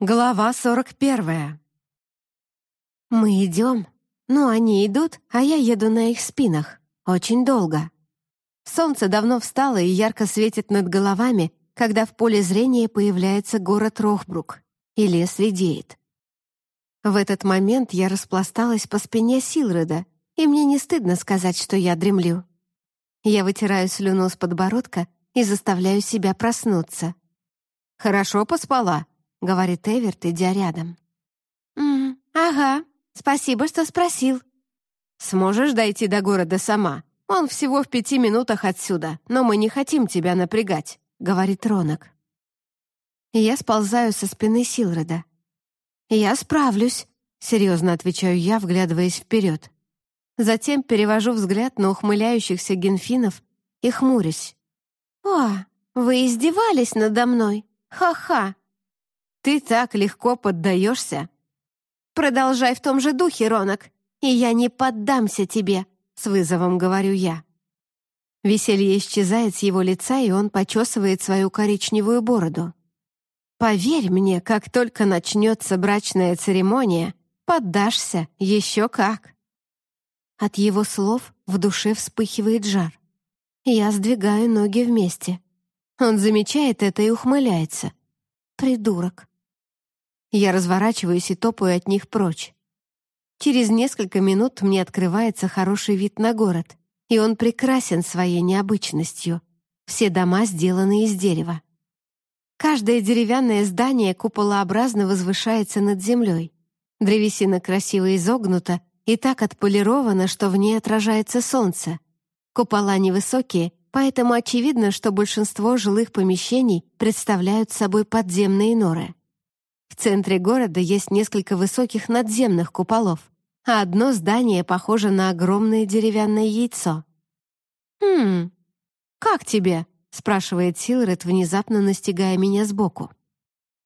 Глава сорок первая. Мы идем. Ну, они идут, а я еду на их спинах. Очень долго. Солнце давно встало и ярко светит над головами, когда в поле зрения появляется город Рохбрук, и лес редеет. В этот момент я распласталась по спине Силреда, и мне не стыдно сказать, что я дремлю. Я вытираю слюну с подбородка и заставляю себя проснуться. «Хорошо поспала», — говорит Эверт, идя рядом. «М ага, спасибо, что спросил». «Сможешь дойти до города сама? Он всего в пяти минутах отсюда, но мы не хотим тебя напрягать», — говорит Ронок. Я сползаю со спины Силреда. «Я справлюсь», — серьезно отвечаю я, вглядываясь вперед. Затем перевожу взгляд на ухмыляющихся генфинов и хмурюсь. «О, вы издевались надо мной? Ха-ха!» Ты так легко поддаешься. Продолжай в том же духе, Ронок, и я не поддамся тебе, с вызовом говорю я. Веселье исчезает с его лица, и он почесывает свою коричневую бороду. Поверь мне, как только начнется брачная церемония, поддашься еще как. От его слов в душе вспыхивает жар. Я сдвигаю ноги вместе. Он замечает это и ухмыляется. Придурок. Я разворачиваюсь и топаю от них прочь. Через несколько минут мне открывается хороший вид на город, и он прекрасен своей необычностью. Все дома сделаны из дерева. Каждое деревянное здание куполообразно возвышается над землей. Древесина красиво изогнута и так отполирована, что в ней отражается солнце. Купола невысокие, поэтому очевидно, что большинство жилых помещений представляют собой подземные норы. В центре города есть несколько высоких надземных куполов, а одно здание похоже на огромное деревянное яйцо. «Хм, как тебе?» — спрашивает Силред, внезапно настигая меня сбоку.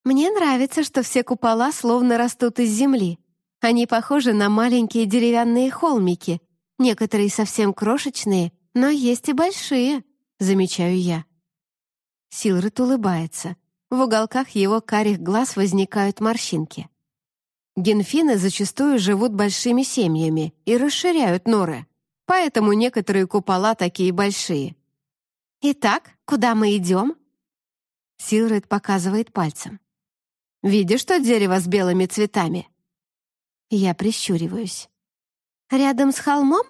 «Мне нравится, что все купола словно растут из земли. Они похожи на маленькие деревянные холмики, некоторые совсем крошечные, но есть и большие», — замечаю я. Силред улыбается. В уголках его карих глаз возникают морщинки. Генфины зачастую живут большими семьями и расширяют норы, поэтому некоторые купола такие большие. «Итак, куда мы идем?» Силред показывает пальцем. «Видишь то дерево с белыми цветами?» Я прищуриваюсь. «Рядом с холмом?»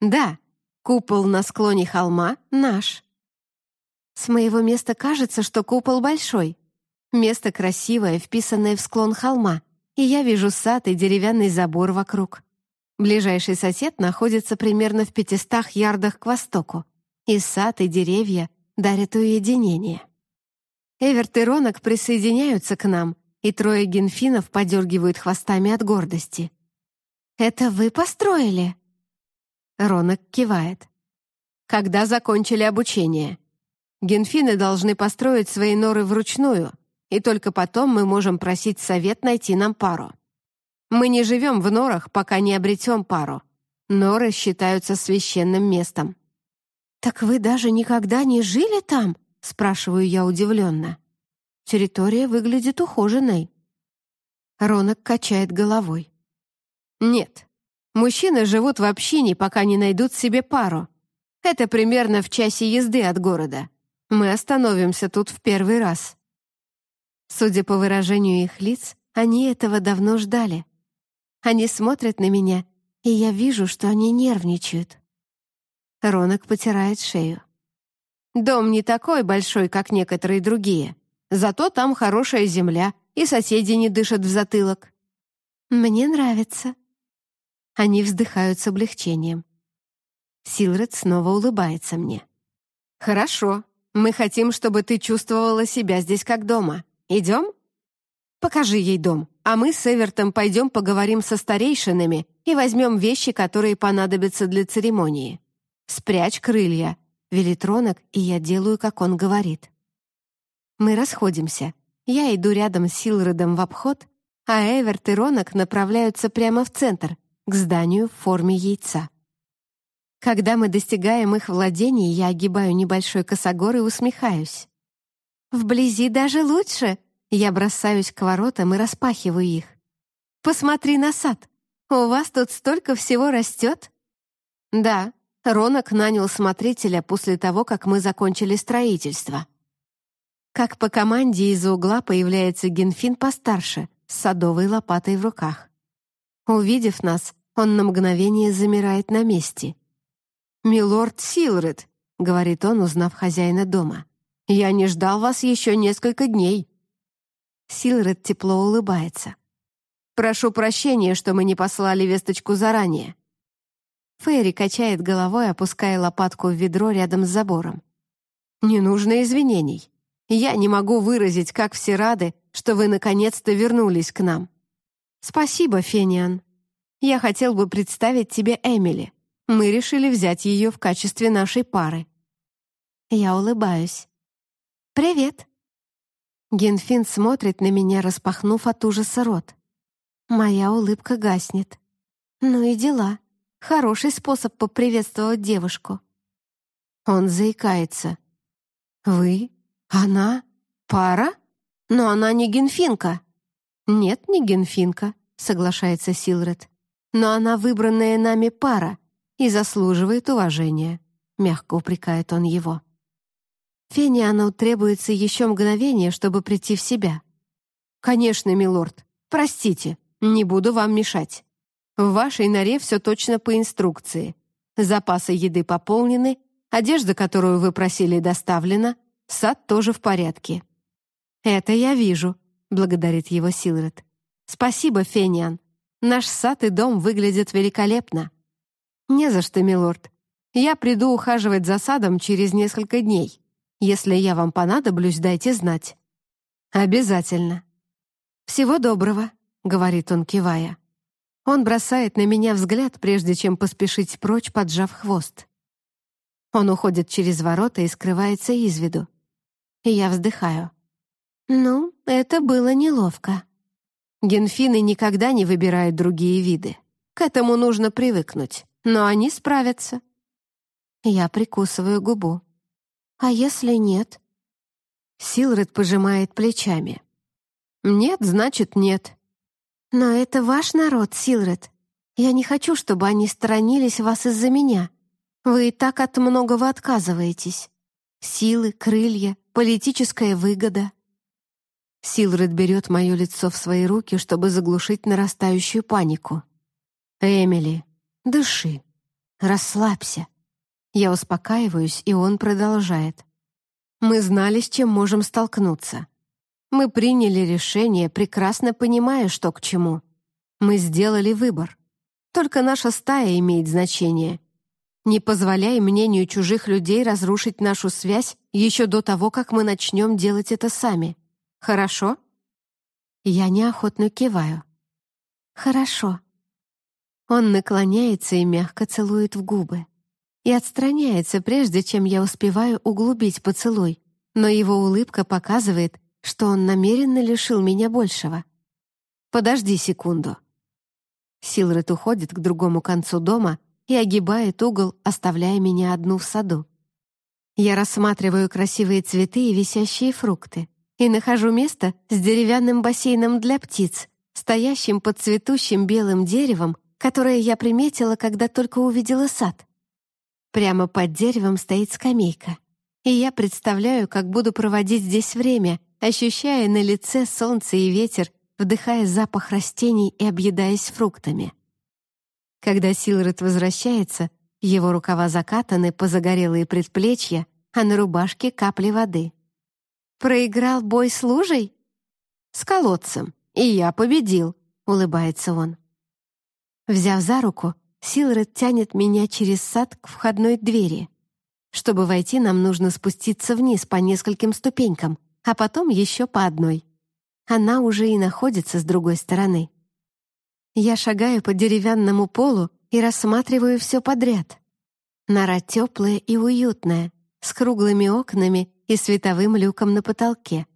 «Да, купол на склоне холма наш». С моего места кажется, что купол большой. Место красивое, вписанное в склон холма, и я вижу сад и деревянный забор вокруг. Ближайший сосед находится примерно в пятистах ярдах к востоку, и сад и деревья дарят уединение. Эверт и Ронок присоединяются к нам, и трое генфинов подергивают хвостами от гордости. «Это вы построили?» Ронок кивает. «Когда закончили обучение?» Генфины должны построить свои норы вручную, и только потом мы можем просить совет найти нам пару. Мы не живем в норах, пока не обретем пару. Норы считаются священным местом. «Так вы даже никогда не жили там?» — спрашиваю я удивленно. Территория выглядит ухоженной. Ронок качает головой. «Нет, мужчины живут в общине, пока не найдут себе пару. Это примерно в часе езды от города. Мы остановимся тут в первый раз». Судя по выражению их лиц, они этого давно ждали. Они смотрят на меня, и я вижу, что они нервничают. Ронок потирает шею. «Дом не такой большой, как некоторые другие. Зато там хорошая земля, и соседи не дышат в затылок». «Мне нравится». Они вздыхают с облегчением. Силред снова улыбается мне. «Хорошо, мы хотим, чтобы ты чувствовала себя здесь как дома. Идем? Покажи ей дом, а мы с Эвертом пойдем поговорим со старейшинами и возьмем вещи, которые понадобятся для церемонии. Спрячь крылья, велит Ронок, и я делаю, как он говорит. Мы расходимся. Я иду рядом с Силредом в обход, а Эверт и Ронок направляются прямо в центр, к зданию в форме яйца. Когда мы достигаем их владений, я огибаю небольшой косогор и усмехаюсь. «Вблизи даже лучше», Я бросаюсь к воротам и распахиваю их. «Посмотри на сад! У вас тут столько всего растет?» «Да», Ронок нанял смотрителя после того, как мы закончили строительство. Как по команде из-за угла появляется Генфин постарше, с садовой лопатой в руках. Увидев нас, он на мгновение замирает на месте. «Милорд Силред», — говорит он, узнав хозяина дома, — «я не ждал вас еще несколько дней». Силред тепло улыбается. «Прошу прощения, что мы не послали весточку заранее». Фейри качает головой, опуская лопатку в ведро рядом с забором. «Не нужно извинений. Я не могу выразить, как все рады, что вы наконец-то вернулись к нам. Спасибо, Фениан. Я хотел бы представить тебе Эмили. Мы решили взять ее в качестве нашей пары». Я улыбаюсь. «Привет». Генфин смотрит на меня, распахнув от ужаса рот. Моя улыбка гаснет. Ну и дела. Хороший способ поприветствовать девушку. Он заикается. «Вы? Она? Пара? Но она не генфинка». «Нет, не генфинка», — соглашается Силред. «Но она выбранная нами пара и заслуживает уважения», — мягко упрекает он его. Фениану требуется еще мгновение, чтобы прийти в себя. «Конечно, милорд. Простите, не буду вам мешать». В вашей норе все точно по инструкции. Запасы еды пополнены, одежда, которую вы просили, доставлена, сад тоже в порядке». «Это я вижу», — благодарит его Силред. «Спасибо, Фениан. Наш сад и дом выглядят великолепно». «Не за что, милорд. Я приду ухаживать за садом через несколько дней. Если я вам понадоблюсь, дайте знать». «Обязательно». «Всего доброго», — говорит он, кивая. Он бросает на меня взгляд, прежде чем поспешить прочь, поджав хвост. Он уходит через ворота и скрывается из виду. И я вздыхаю. Ну, это было неловко. Генфины никогда не выбирают другие виды. К этому нужно привыкнуть, но они справятся. Я прикусываю губу. А если нет? Силред пожимает плечами. Нет, значит нет. «Но это ваш народ, Силред. Я не хочу, чтобы они сторонились вас из-за меня. Вы и так от многого отказываетесь. Силы, крылья, политическая выгода». Силред берет мое лицо в свои руки, чтобы заглушить нарастающую панику. «Эмили, дыши, расслабься». Я успокаиваюсь, и он продолжает. «Мы знали, с чем можем столкнуться. Мы приняли решение, прекрасно понимая, что к чему. Мы сделали выбор. Только наша стая имеет значение. Не позволяй мнению чужих людей разрушить нашу связь еще до того, как мы начнем делать это сами. Хорошо? Я неохотно киваю. Хорошо. Он наклоняется и мягко целует в губы. И отстраняется, прежде чем я успеваю углубить поцелуй, но его улыбка показывает, что он намеренно лишил меня большего. «Подожди секунду». Силред уходит к другому концу дома и огибает угол, оставляя меня одну в саду. Я рассматриваю красивые цветы и висящие фрукты и нахожу место с деревянным бассейном для птиц, стоящим под цветущим белым деревом, которое я приметила, когда только увидела сад. Прямо под деревом стоит скамейка, и я представляю, как буду проводить здесь время, ощущая на лице солнце и ветер, вдыхая запах растений и объедаясь фруктами. Когда Силред возвращается, его рукава закатаны по загорелые предплечья, а на рубашке капли воды. «Проиграл бой с лужей?» «С колодцем, и я победил», — улыбается он. Взяв за руку, Силред тянет меня через сад к входной двери. Чтобы войти, нам нужно спуститься вниз по нескольким ступенькам — а потом еще по одной. Она уже и находится с другой стороны. Я шагаю по деревянному полу и рассматриваю все подряд. Нора теплая и уютная, с круглыми окнами и световым люком на потолке.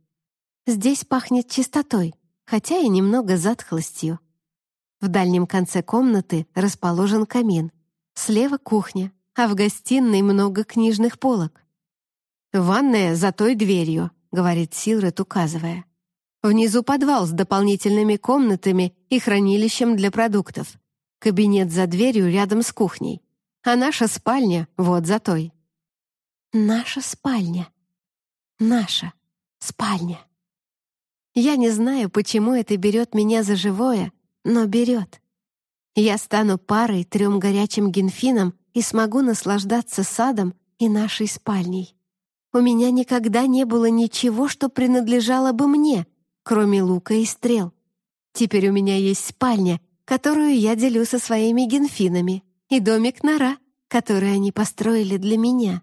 Здесь пахнет чистотой, хотя и немного затхлостью. В дальнем конце комнаты расположен камин. Слева кухня, а в гостиной много книжных полок. Ванная за той дверью, говорит Силред, указывая. Внизу подвал с дополнительными комнатами и хранилищем для продуктов. Кабинет за дверью рядом с кухней. А наша спальня вот за той. Наша спальня. Наша спальня. Я не знаю, почему это берет меня за живое, но берет. Я стану парой трем горячим генфинам и смогу наслаждаться садом и нашей спальней. У меня никогда не было ничего, что принадлежало бы мне, кроме лука и стрел. Теперь у меня есть спальня, которую я делю со своими генфинами, и домик-нора, который они построили для меня.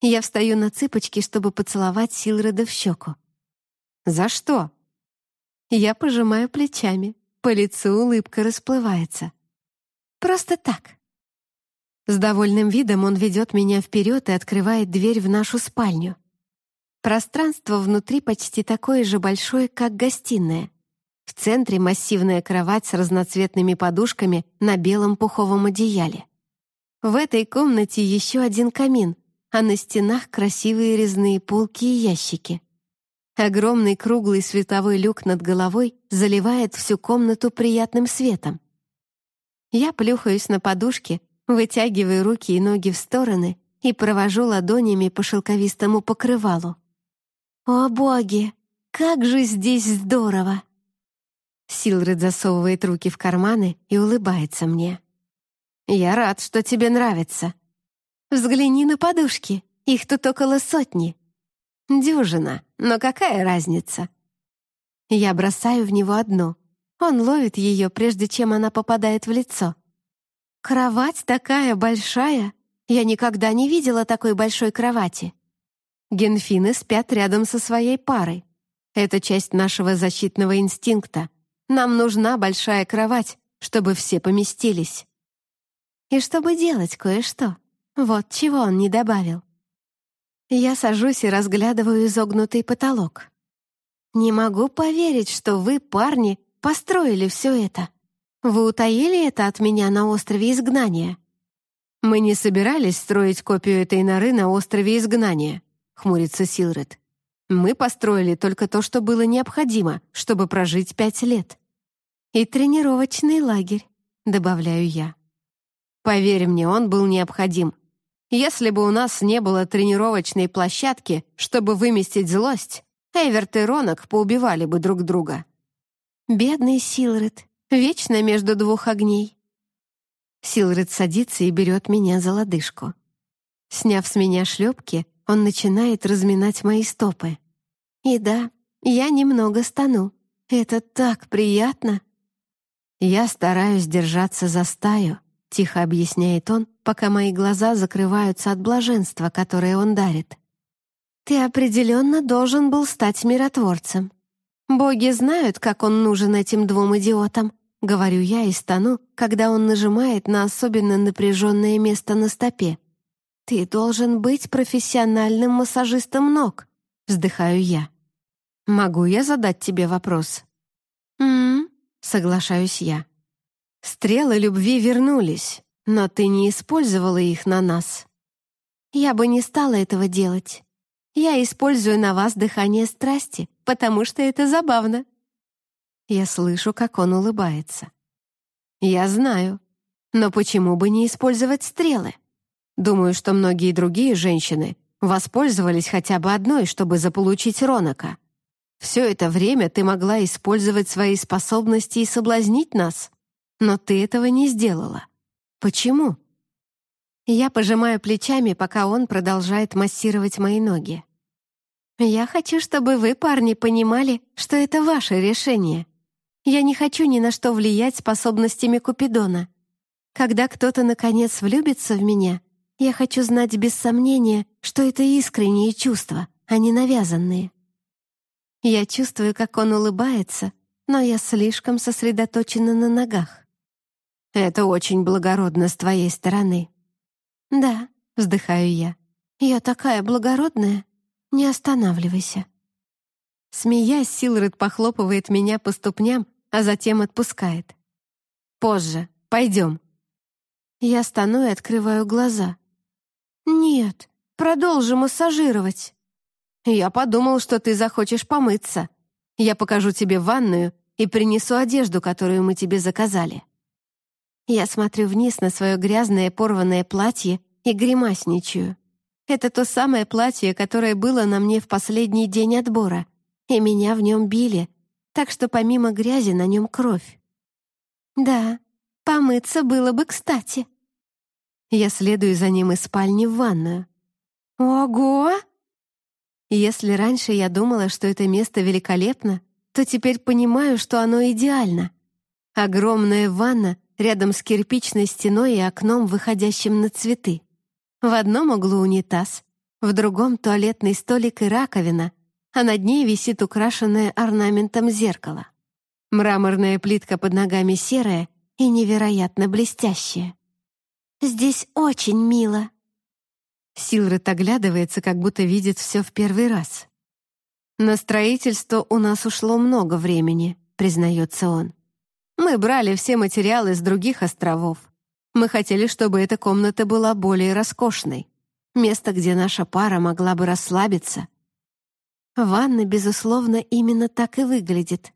Я встаю на цыпочки, чтобы поцеловать Силреда в щеку. «За что?» Я пожимаю плечами, по лицу улыбка расплывается. «Просто так». С довольным видом он ведет меня вперед и открывает дверь в нашу спальню. Пространство внутри почти такое же большое, как гостиная. В центре массивная кровать с разноцветными подушками на белом пуховом одеяле. В этой комнате еще один камин, а на стенах красивые резные полки и ящики. Огромный круглый световой люк над головой заливает всю комнату приятным светом. Я плюхаюсь на подушке, вытягиваю руки и ноги в стороны и провожу ладонями по шелковистому покрывалу. «О, боги! Как же здесь здорово!» Силред засовывает руки в карманы и улыбается мне. «Я рад, что тебе нравится. Взгляни на подушки, их тут около сотни. Дюжина, но какая разница? Я бросаю в него одну. Он ловит ее, прежде чем она попадает в лицо. Кровать такая большая. Я никогда не видела такой большой кровати. Генфины спят рядом со своей парой. Это часть нашего защитного инстинкта. Нам нужна большая кровать, чтобы все поместились. И чтобы делать кое-что. Вот чего он не добавил. Я сажусь и разглядываю изогнутый потолок. «Не могу поверить, что вы, парни, построили все это. Вы утаили это от меня на острове Изгнания?» «Мы не собирались строить копию этой норы на острове Изгнания», — хмурится Силред. «Мы построили только то, что было необходимо, чтобы прожить пять лет». «И тренировочный лагерь», — добавляю я. «Поверь мне, он был необходим», если бы у нас не было тренировочной площадки, чтобы выместить злость, Эверт и Ронок поубивали бы друг друга. Бедный Силред, вечно между двух огней. Силред садится и берет меня за лодыжку. Сняв с меня шлепки, он начинает разминать мои стопы. И да, я немного стану. Это так приятно. Я стараюсь держаться за стаю, Тихо объясняет он, пока мои глаза закрываются от блаженства, которое он дарит. «Ты определенно должен был стать миротворцем. Боги знают, как он нужен этим двум идиотам», — говорю я и стану, когда он нажимает на особенно напряженное место на стопе. «Ты должен быть профессиональным массажистом ног», — вздыхаю я. «Могу я задать тебе вопрос?» «М-м-м», соглашаюсь я. Стрелы любви вернулись, но ты не использовала их на нас. Я бы не стала этого делать. Я использую на вас дыхание страсти, потому что это забавно. Я слышу, как он улыбается. Я знаю. Но почему бы не использовать стрелы? Думаю, что многие другие женщины воспользовались хотя бы одной, чтобы заполучить Ронака. Все это время ты могла использовать свои способности и соблазнить нас. Но ты этого не сделала. Почему? Я пожимаю плечами, пока он продолжает массировать мои ноги. Я хочу, чтобы вы, парни, понимали, что это ваше решение. Я не хочу ни на что влиять способностями Купидона. Когда кто-то, наконец, влюбится в меня, я хочу знать без сомнения, что это искренние чувства, а не навязанные. Я чувствую, как он улыбается, но я слишком сосредоточена на ногах. Это очень благородно с твоей стороны». «Да», — вздыхаю я. «Я такая благородная. Не останавливайся». Смеясь, Силред похлопывает меня по ступням, а затем отпускает. «Позже. Пойдем». Я стану и открываю глаза. «Нет, продолжи массажировать». «Я подумал, что ты захочешь помыться». Я покажу тебе ванную и принесу одежду, которую мы тебе заказали». Я смотрю вниз на свое грязное порванное платье и гримасничаю. Это то самое платье, которое было на мне в последний день отбора, и меня в нем били, так что помимо грязи на нем кровь. Да, помыться было бы кстати. Я следую за ним из спальни в ванную. Ого! Если раньше я думала, что это место великолепно, то теперь понимаю, что оно идеально. Огромная ванна рядом с кирпичной стеной и окном, выходящим на цветы. В одном углу унитаз, в другом — туалетный столик и раковина, а над ней висит украшенное орнаментом зеркало. Мраморная плитка под ногами серая и невероятно блестящая. «Здесь очень мило», Силред оглядывается, как будто видит все в первый раз. «На строительство у нас ушло много времени», — признается он. «Мы брали все материалы с других островов. Мы хотели, чтобы эта комната была более роскошной. Место, где наша пара могла бы расслабиться. Ванна, безусловно, именно так и выглядит.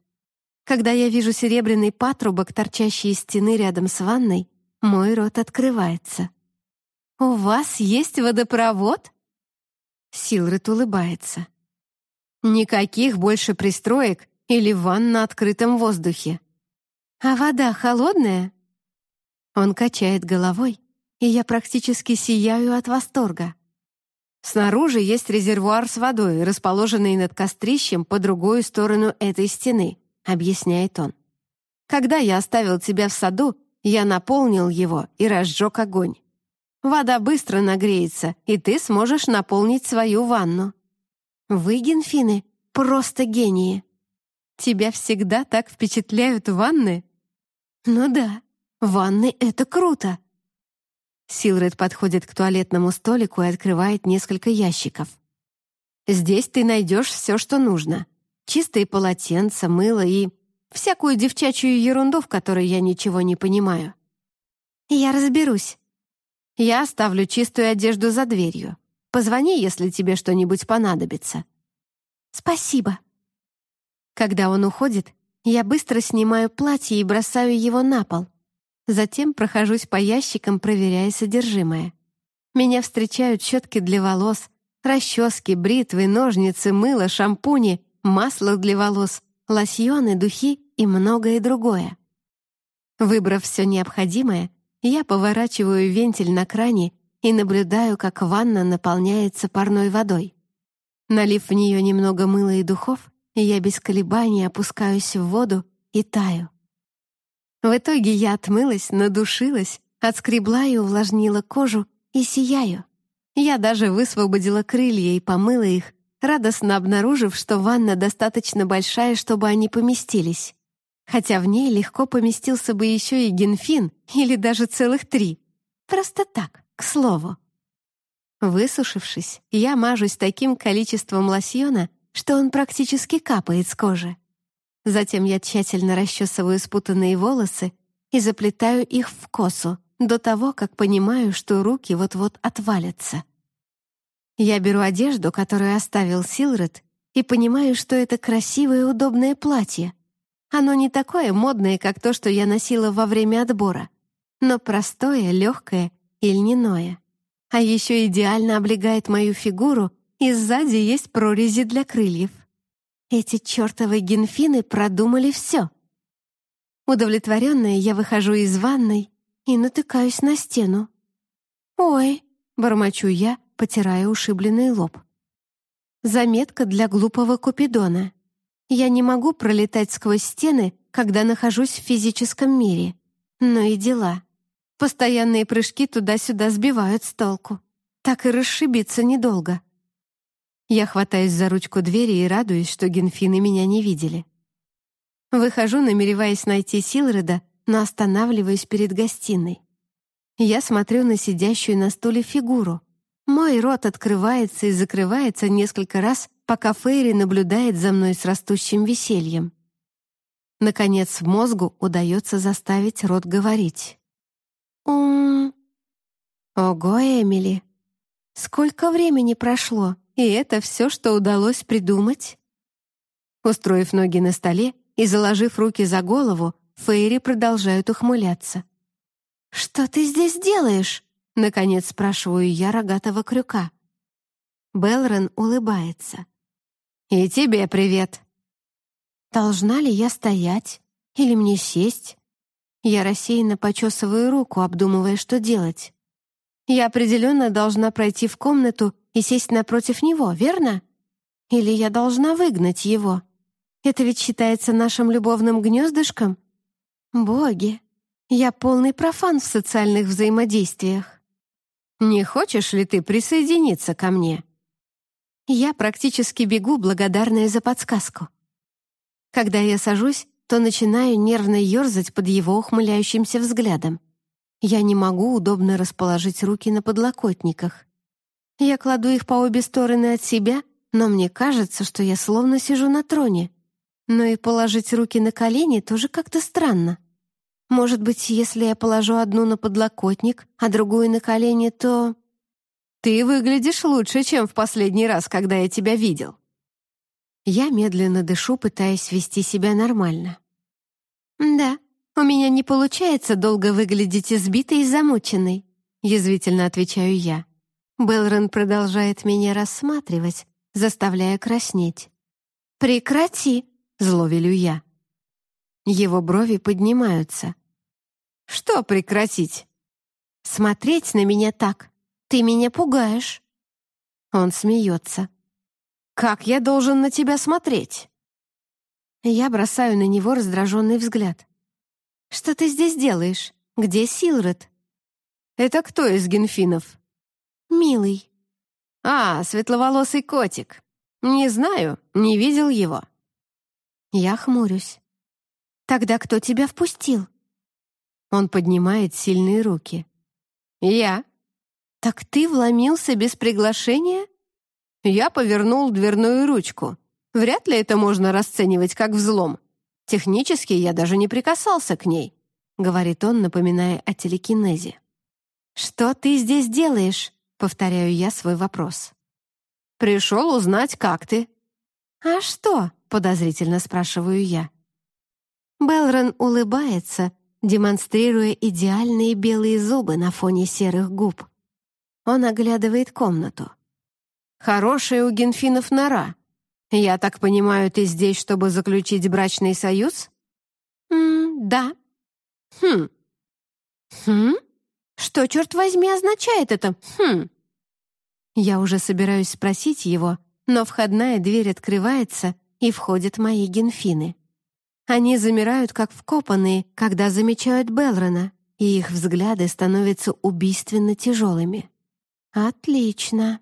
Когда я вижу серебряный патрубок, торчащий из стены рядом с ванной, мой рот открывается. «У вас есть водопровод?» Силред улыбается. «Никаких больше пристроек или ванн на открытом воздухе. А вода холодная?» Он качает головой, и я практически сияю от восторга. Снаружи есть резервуар с водой, расположенный над кострищем по другую сторону этой стены, объясняет он. Когда я оставил тебя в саду, я наполнил его и разжег огонь. Вода быстро нагреется, и ты сможешь наполнить свою ванну. Вы, Генфины, просто гении. Тебя всегда так впечатляют ванны? Ну да, ванны — это круто. Силред подходит к туалетному столику и открывает несколько ящиков. Здесь ты найдешь все, что нужно. Чистые полотенца, мыло и всякую девчачью ерунду, в которой я ничего не понимаю. Я разберусь. Я оставлю чистую одежду за дверью. Позвони, если тебе что-нибудь понадобится». «Спасибо». Когда он уходит, я быстро снимаю платье и бросаю его на пол. Затем прохожусь по ящикам, проверяя содержимое. Меня встречают щетки для волос, расчески, бритвы, ножницы, мыло, шампуни, масло для волос, лосьоны, духи и многое другое. Выбрав все необходимое, я поворачиваю вентиль на кране и наблюдаю, как ванна наполняется парной водой. Налив в нее немного мыла и духов, я без колебаний опускаюсь в воду и таю. В итоге я отмылась, надушилась, отскребла и увлажнила кожу и сияю. Я даже высвободила крылья и помыла их, радостно обнаружив, что ванна достаточно большая, чтобы они поместились хотя в ней легко поместился бы еще и генфин или даже целых три. Просто так, к слову. Высушившись, я мажусь таким количеством лосьона, что он практически капает с кожи. Затем я тщательно расчесываю спутанные волосы и заплетаю их в косу до того, как понимаю, что руки вот-вот отвалятся. Я беру одежду, которую оставил Силред, и понимаю, что это красивое удобное платье, оно не такое модное, как то, что я носила во время отбора, но простое, легкое и льняное. А еще идеально облегает мою фигуру, и сзади есть прорези для крыльев. Эти чертовы генфины продумали все. Удовлетворенная, я выхожу из ванной и натыкаюсь на стену. «Ой», — бормочу я, потирая ушибленный лоб. Заметка для глупого Купидона. Я не могу пролетать сквозь стены, когда нахожусь в физическом мире. Но и дела. Постоянные прыжки туда-сюда сбивают с толку. Так и расшибиться недолго. Я хватаюсь за ручку двери и радуюсь, что генфины меня не видели. Выхожу, намереваясь найти Силреда, но останавливаюсь перед гостиной. Я смотрю на сидящую на стуле фигуру. Мой рот открывается и закрывается несколько раз, пока Фейри наблюдает за мной с растущим весельем. Наконец, мозгу удается заставить рот говорить. «Ум...» «Ого, Эмили! Сколько времени прошло, и это все, что удалось придумать?» Устроив ноги на столе и заложив руки за голову, Фейри продолжают ухмыляться. «Что ты здесь делаешь?» — наконец спрашиваю я рогатого крюка. Белрон улыбается. «И тебе привет!» Должна ли я стоять или мне сесть? Я рассеянно почесываю руку, обдумывая, что делать. Я определенно должна пройти в комнату и сесть напротив него, верно? Или я должна выгнать его? Это ведь считается нашим любовным гнездышком? Боги, я полный профан в социальных взаимодействиях. Не хочешь ли ты присоединиться ко мне? Я практически бегу, благодарная за подсказку. Когда я сажусь, то начинаю нервно ерзать под его ухмыляющимся взглядом. Я не могу удобно расположить руки на подлокотниках. Я кладу их по обе стороны от себя, но мне кажется, что я словно сижу на троне. Но и положить руки на колени тоже как-то странно. Может быть, если я положу одну на подлокотник, а другую на колени, то... Ты выглядишь лучше, чем в последний раз, когда я тебя видел. Я медленно дышу, пытаясь вести себя нормально. Да, у меня не получается долго выглядеть избитой и замученной, язвительно отвечаю я. Белрон продолжает меня рассматривать, заставляя краснеть. «Прекрати!» — зло велю я. Его брови поднимаются. «Что прекратить?» «Смотреть на меня так. Ты меня пугаешь». Он смеется. «Как я должен на тебя смотреть?» Я бросаю на него раздраженный взгляд. «Что ты здесь делаешь? Где Силред?» «Это кто из генфинов?» «Милый». «А, светловолосый котик. Не знаю, не видел его». Я хмурюсь. «Тогда кто тебя впустил?» Он поднимает сильные руки. «Я». «Так ты вломился без приглашения?» Я повернул дверную ручку. Вряд ли это можно расценивать как взлом. Технически я даже не прикасался к ней, говорит он, напоминая о телекинезе. Что ты здесь делаешь? Повторяю я свой вопрос. Пришел узнать, как ты. А что? Подозрительно спрашиваю я. Белрон улыбается, демонстрируя идеальные белые зубы на фоне серых губ. Он оглядывает комнату. «Хорошая у генфинов нора. Я так понимаю, ты здесь, чтобы заключить брачный союз?» «М да». «Хм». «Хм? Что, черт возьми, означает это «хм»?» Я уже собираюсь спросить его, но входная дверь открывается, и входят мои генфины. Они замирают, как вкопанные, когда замечают Белрона, и их взгляды становятся убийственно тяжелыми. «Отлично!»